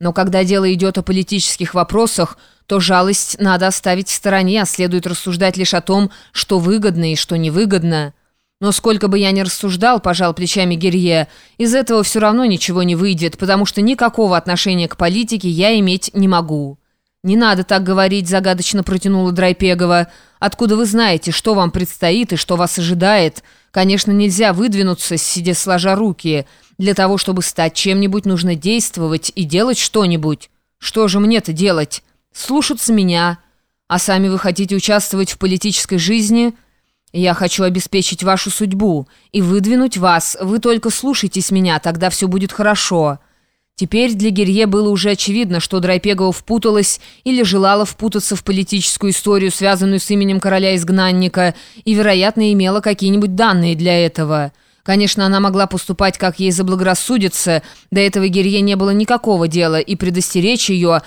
Но когда дело идет о политических вопросах, то жалость надо оставить в стороне, а следует рассуждать лишь о том, что выгодно и что невыгодно. Но сколько бы я ни рассуждал, пожал плечами Герье, из этого все равно ничего не выйдет, потому что никакого отношения к политике я иметь не могу». «Не надо так говорить», — загадочно протянула Драйпегова. «Откуда вы знаете, что вам предстоит и что вас ожидает? Конечно, нельзя выдвинуться, сидя сложа руки». Для того, чтобы стать чем-нибудь, нужно действовать и делать что-нибудь. Что же мне-то делать? Слушаться меня. А сами вы хотите участвовать в политической жизни? Я хочу обеспечить вашу судьбу и выдвинуть вас. Вы только слушайтесь меня, тогда все будет хорошо». Теперь для Герье было уже очевидно, что Драйпегова впуталась или желала впутаться в политическую историю, связанную с именем короля-изгнанника, и, вероятно, имела какие-нибудь данные для этого – Конечно, она могла поступать, как ей заблагорассудится, до этого Герье не было никакого дела, и предостеречь ее,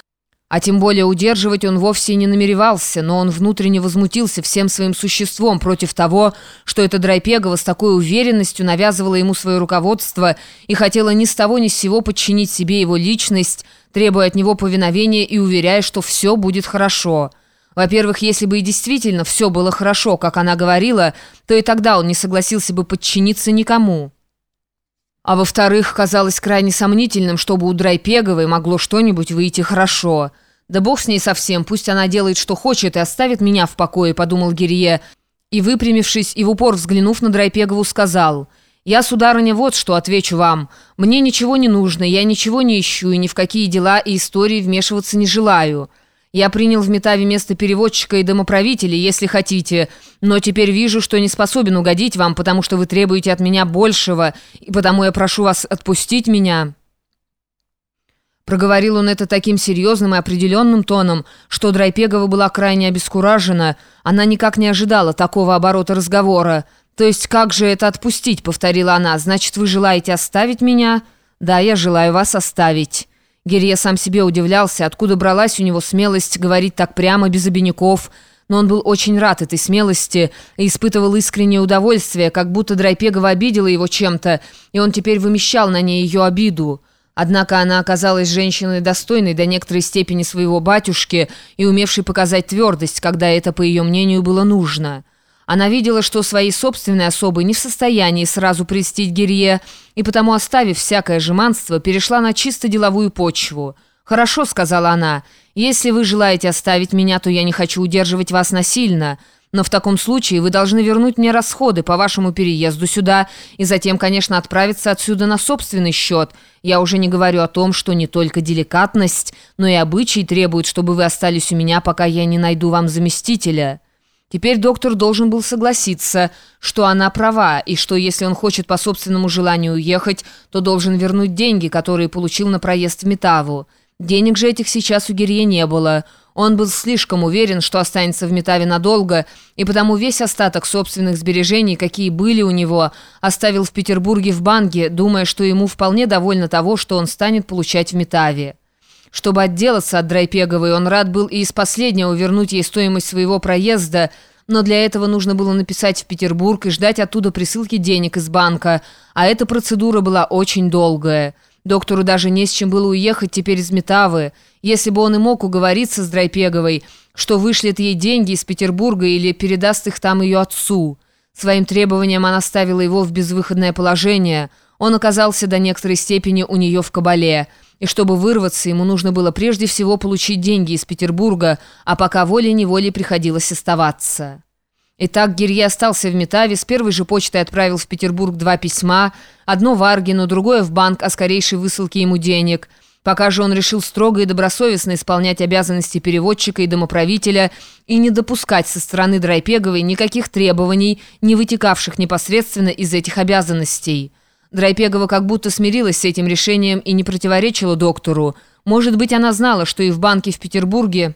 а тем более удерживать он вовсе не намеревался, но он внутренне возмутился всем своим существом против того, что эта Драйпегова с такой уверенностью навязывала ему свое руководство и хотела ни с того ни с сего подчинить себе его личность, требуя от него повиновения и уверяя, что все будет хорошо». Во-первых, если бы и действительно все было хорошо, как она говорила, то и тогда он не согласился бы подчиниться никому. А во-вторых, казалось крайне сомнительным, чтобы у Драйпеговой могло что-нибудь выйти хорошо. «Да бог с ней совсем, пусть она делает, что хочет, и оставит меня в покое», — подумал Гирье. И, выпрямившись и в упор взглянув на Драйпегову, сказал, «Я, сударыня, вот что отвечу вам. Мне ничего не нужно, я ничего не ищу, и ни в какие дела и истории вмешиваться не желаю». Я принял в Метаве место переводчика и домоправителя, если хотите, но теперь вижу, что не способен угодить вам, потому что вы требуете от меня большего, и потому я прошу вас отпустить меня». Проговорил он это таким серьезным и определенным тоном, что Драйпегова была крайне обескуражена. Она никак не ожидала такого оборота разговора. «То есть как же это отпустить?» — повторила она. «Значит, вы желаете оставить меня?» «Да, я желаю вас оставить». Герье сам себе удивлялся, откуда бралась у него смелость говорить так прямо, без обиняков, но он был очень рад этой смелости и испытывал искреннее удовольствие, как будто Драйпегова обидела его чем-то, и он теперь вымещал на ней ее обиду. Однако она оказалась женщиной достойной до некоторой степени своего батюшки и умевшей показать твердость, когда это, по ее мнению, было нужно. Она видела, что своей собственной особой не в состоянии сразу прельстить Герье, и потому, оставив всякое жеманство, перешла на чисто деловую почву. «Хорошо», — сказала она, — «если вы желаете оставить меня, то я не хочу удерживать вас насильно». Но в таком случае вы должны вернуть мне расходы по вашему переезду сюда и затем, конечно, отправиться отсюда на собственный счет. Я уже не говорю о том, что не только деликатность, но и обычай требуют, чтобы вы остались у меня, пока я не найду вам заместителя». Теперь доктор должен был согласиться, что она права, и что если он хочет по собственному желанию уехать, то должен вернуть деньги, которые получил на проезд в Метаву. Денег же этих сейчас у Герье не было. Он был слишком уверен, что останется в Метаве надолго, и потому весь остаток собственных сбережений, какие были у него, оставил в Петербурге в банке, думая, что ему вполне довольно того, что он станет получать в Метаве. Чтобы отделаться от Драйпеговой, он рад был и из последнего вернуть ей стоимость своего проезда, но для этого нужно было написать в Петербург и ждать оттуда присылки денег из банка, а эта процедура была очень долгая. Доктору даже не с чем было уехать теперь из Метавы. Если бы он и мог уговориться с Драйпеговой, что вышлет ей деньги из Петербурга или передаст их там ее отцу. Своим требованием она ставила его в безвыходное положение. Он оказался до некоторой степени у нее в кабале – и чтобы вырваться, ему нужно было прежде всего получить деньги из Петербурга, а пока волей-неволей приходилось оставаться. Итак, Гирье остался в Метаве, с первой же почтой отправил в Петербург два письма, одно Варгину, другое в банк о скорейшей высылке ему денег. Пока же он решил строго и добросовестно исполнять обязанности переводчика и домоправителя и не допускать со стороны Драйпеговой никаких требований, не вытекавших непосредственно из этих обязанностей. Драйпегова как будто смирилась с этим решением и не противоречила доктору. Может быть, она знала, что и в банке в Петербурге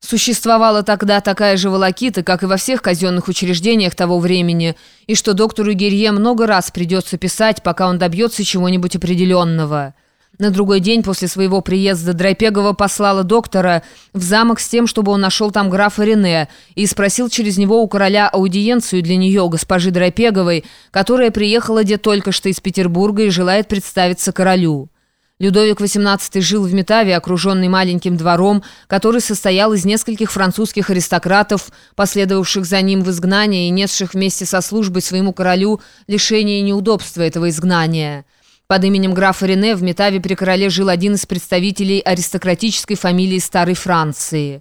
существовала тогда такая же волокита, как и во всех казенных учреждениях того времени, и что доктору Герье много раз придется писать, пока он добьется чего-нибудь определенного. На другой день после своего приезда Драйпегова послала доктора в замок с тем, чтобы он нашел там графа Рене и спросил через него у короля аудиенцию для нее, госпожи Драйпеговой, которая приехала где только что из Петербурга и желает представиться королю. Людовик XVIII жил в Метаве, окруженный маленьким двором, который состоял из нескольких французских аристократов, последовавших за ним в изгнание и несших вместе со службой своему королю лишение и неудобства этого изгнания. Под именем графа Рене в Метаве при короле жил один из представителей аристократической фамилии Старой Франции.